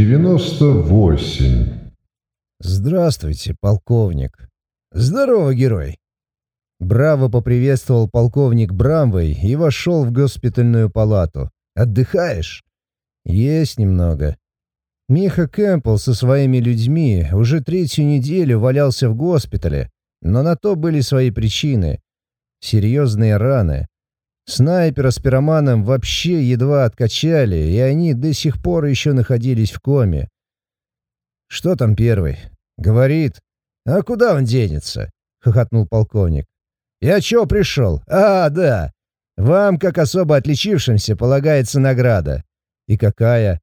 98. «Здравствуйте, полковник». «Здорово, герой». Браво поприветствовал полковник Брамвой и вошел в госпитальную палату. «Отдыхаешь?» «Есть немного». Миха Кэмпбелл со своими людьми уже третью неделю валялся в госпитале, но на то были свои причины. Серьезные раны. Снайпера с пироманом вообще едва откачали, и они до сих пор еще находились в коме. «Что там первый?» «Говорит». «А куда он денется?» — хохотнул полковник. «Я чего пришел? А, да. Вам, как особо отличившимся, полагается награда. И какая?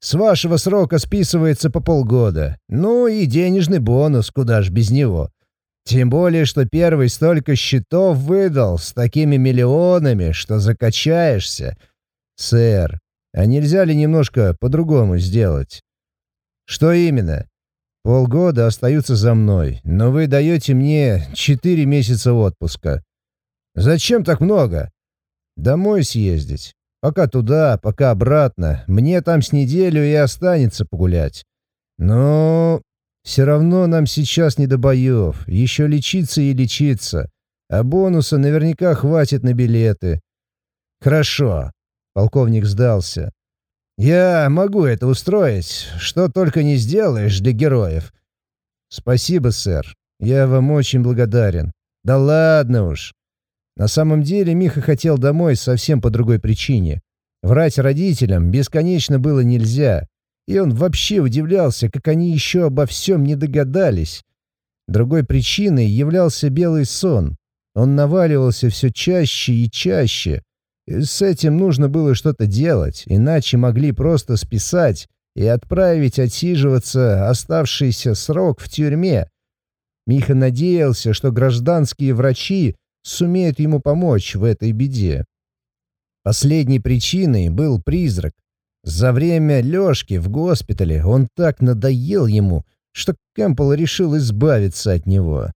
С вашего срока списывается по полгода. Ну и денежный бонус, куда ж без него. Тем более, что первый столько счетов выдал с такими миллионами, что закачаешься. Сэр, а нельзя ли немножко по-другому сделать? Что именно? Полгода остаются за мной, но вы даете мне четыре месяца отпуска. Зачем так много? Домой съездить. Пока туда, пока обратно. Мне там с неделю и останется погулять. Но все равно нам сейчас не до боев. Еще лечиться и лечиться. А бонуса наверняка хватит на билеты. Хорошо. Полковник сдался. Я могу это устроить. Что только не сделаешь для героев. Спасибо, сэр. Я вам очень благодарен. Да ладно уж. На самом деле Миха хотел домой совсем по другой причине. Врать родителям бесконечно было нельзя. И он вообще удивлялся, как они еще обо всем не догадались. Другой причиной являлся белый сон. Он наваливался все чаще и чаще. И с этим нужно было что-то делать, иначе могли просто списать и отправить отсиживаться оставшийся срок в тюрьме. Миха надеялся, что гражданские врачи сумеют ему помочь в этой беде. Последней причиной был призрак. За время лёжки в госпитале он так надоел ему, что Кэмпбелл решил избавиться от него.